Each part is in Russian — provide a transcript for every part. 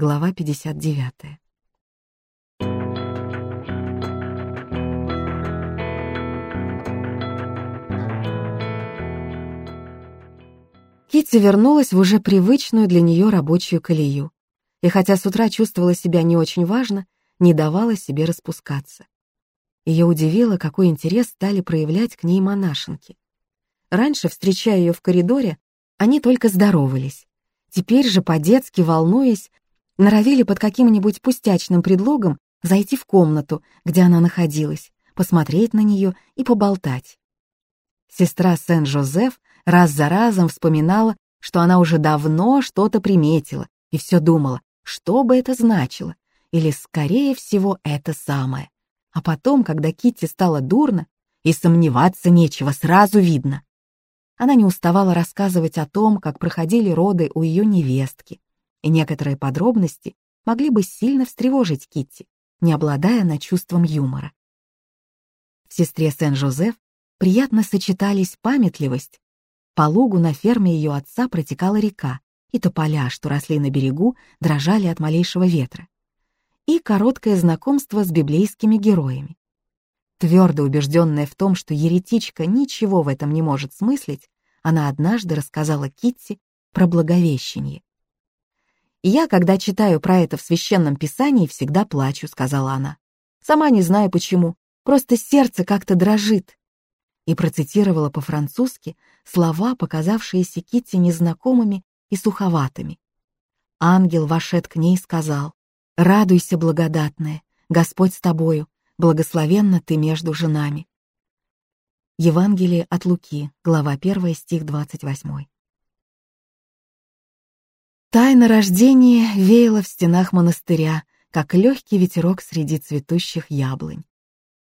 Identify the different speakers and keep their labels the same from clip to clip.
Speaker 1: Глава 59. Китти вернулась в уже привычную для нее рабочую колею. И хотя с утра чувствовала себя не очень важно, не давала себе распускаться. Ее удивило, какой интерес стали проявлять к ней монашенки. Раньше, встречая ее в коридоре, они только здоровались. Теперь же, по-детски волнуясь, норовили под каким-нибудь пустячным предлогом зайти в комнату, где она находилась, посмотреть на нее и поболтать. Сестра Сен-Жозеф раз за разом вспоминала, что она уже давно что-то приметила и все думала, что бы это значило, или, скорее всего, это самое. А потом, когда Китти стало дурно, и сомневаться нечего, сразу видно. Она не уставала рассказывать о том, как проходили роды у ее невестки, и некоторые подробности могли бы сильно встревожить Китти, не обладая на чувством юмора. В сестре Сен-Жозеф приятно сочетались памятливость. По лугу на ферме ее отца протекала река, и тополя, что росли на берегу, дрожали от малейшего ветра. И короткое знакомство с библейскими героями. Твердо убежденная в том, что еретичка ничего в этом не может смыслить, она однажды рассказала Китти про Благовещение. «Я, когда читаю про это в Священном Писании, всегда плачу», — сказала она. «Сама не знаю почему, просто сердце как-то дрожит». И процитировала по-французски слова, показавшиеся Китти незнакомыми и суховатыми. Ангел, вошед к ней, сказал, «Радуйся, благодатная, Господь с тобою, благословенна ты между женами». Евангелие от Луки, глава 1, стих 28. Тайна рождения веяла в стенах монастыря, как легкий ветерок среди цветущих яблонь.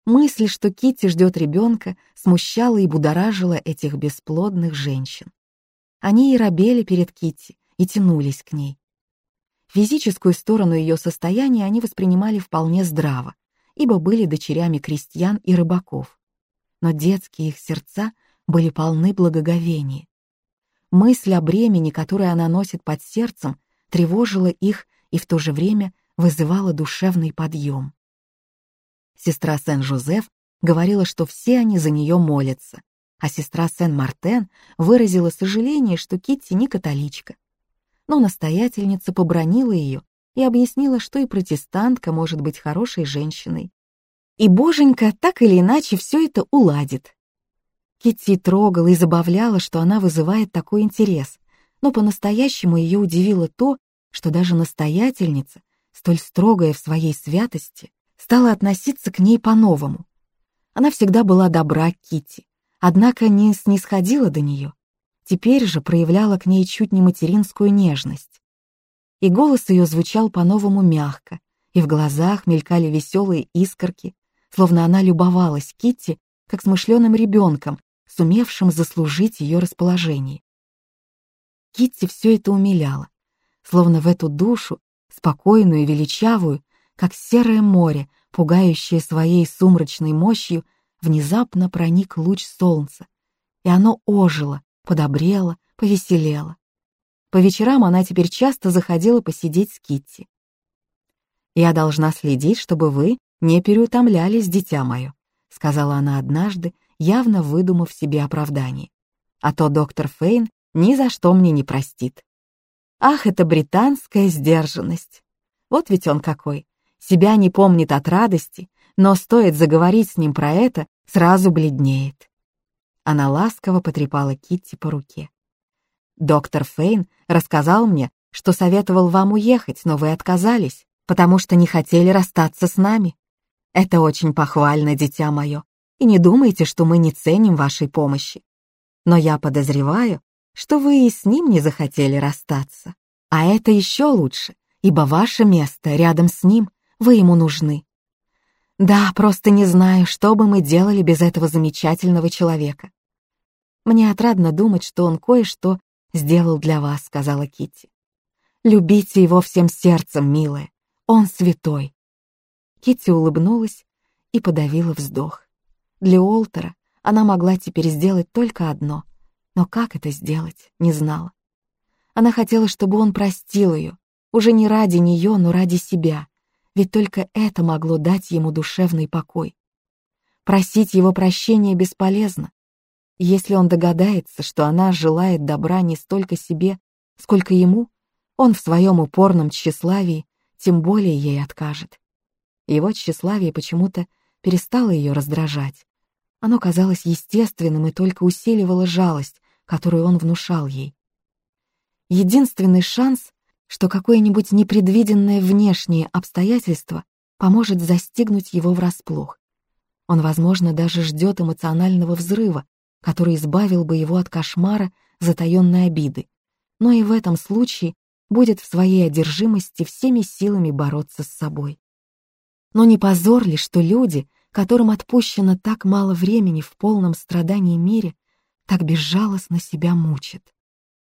Speaker 1: Мысль, что Китти ждет ребенка, смущала и будоражила этих бесплодных женщин. Они и робели перед Китти, и тянулись к ней. Физическую сторону ее состояния они воспринимали вполне здраво, ибо были дочерями крестьян и рыбаков. Но детские их сердца были полны благоговения. Мысль о бремени, которое она носит под сердцем, тревожила их и в то же время вызывала душевный подъем. Сестра Сен-Жозеф говорила, что все они за нее молятся, а сестра Сен-Мартен выразила сожаление, что Китти не католичка. Но настоятельница побронила ее и объяснила, что и протестантка может быть хорошей женщиной. И боженька так или иначе все это уладит, Китти трогала и забавляла, что она вызывает такой интерес, но по-настоящему ее удивило то, что даже настоятельница, столь строгая в своей святости, стала относиться к ней по-новому. Она всегда была добра к Китти, однако не снисходила до нее. Теперь же проявляла к ней чуть не материнскую нежность. И голос ее звучал по-новому мягко, и в глазах мелькали веселые искорки, словно она любовалась Китти как смышленым ребенком, сумевшим заслужить ее расположение. Китти все это умиляло, словно в эту душу, спокойную и величавую, как серое море, пугающее своей сумрачной мощью, внезапно проник луч солнца, и оно ожило, подобрело, повеселело. По вечерам она теперь часто заходила посидеть с Китти. «Я должна следить, чтобы вы не переутомлялись, дитя мое», — сказала она однажды, явно выдумав себе оправдание. А то доктор Фейн ни за что мне не простит. Ах, это британская сдержанность. Вот ведь он какой. Себя не помнит от радости, но стоит заговорить с ним про это, сразу бледнеет. Она ласково потрепала Китти по руке. «Доктор Фейн рассказал мне, что советовал вам уехать, но вы отказались, потому что не хотели расстаться с нами. Это очень похвально, дитя мое и не думайте, что мы не ценим вашей помощи. Но я подозреваю, что вы и с ним не захотели расстаться. А это еще лучше, ибо ваше место рядом с ним, вы ему нужны. Да, просто не знаю, что бы мы делали без этого замечательного человека. Мне отрадно думать, что он кое-что сделал для вас, сказала Китти. Любите его всем сердцем, милая. Он святой. Китти улыбнулась и подавила вздох. Для Уолтера она могла теперь сделать только одно, но как это сделать, не знала. Она хотела, чтобы он простил ее, Уже не ради нее, но ради себя, ведь только это могло дать ему душевный покой. Просить его прощения бесполезно. Если он догадается, что она желает добра не столько себе, сколько ему, он в своем упорном тщеславии тем более ей откажет. Его тщеславие почему-то перестало ее раздражать. Оно казалось естественным и только усиливало жалость, которую он внушал ей. Единственный шанс, что какое-нибудь непредвиденное внешнее обстоятельство поможет застигнуть его врасплох. Он, возможно, даже ждет эмоционального взрыва, который избавил бы его от кошмара затаённой обиды. Но и в этом случае будет в своей одержимости всеми силами бороться с собой. Но не позор ли, что люди, которым отпущено так мало времени в полном страдании мире, так безжалостно себя мучат?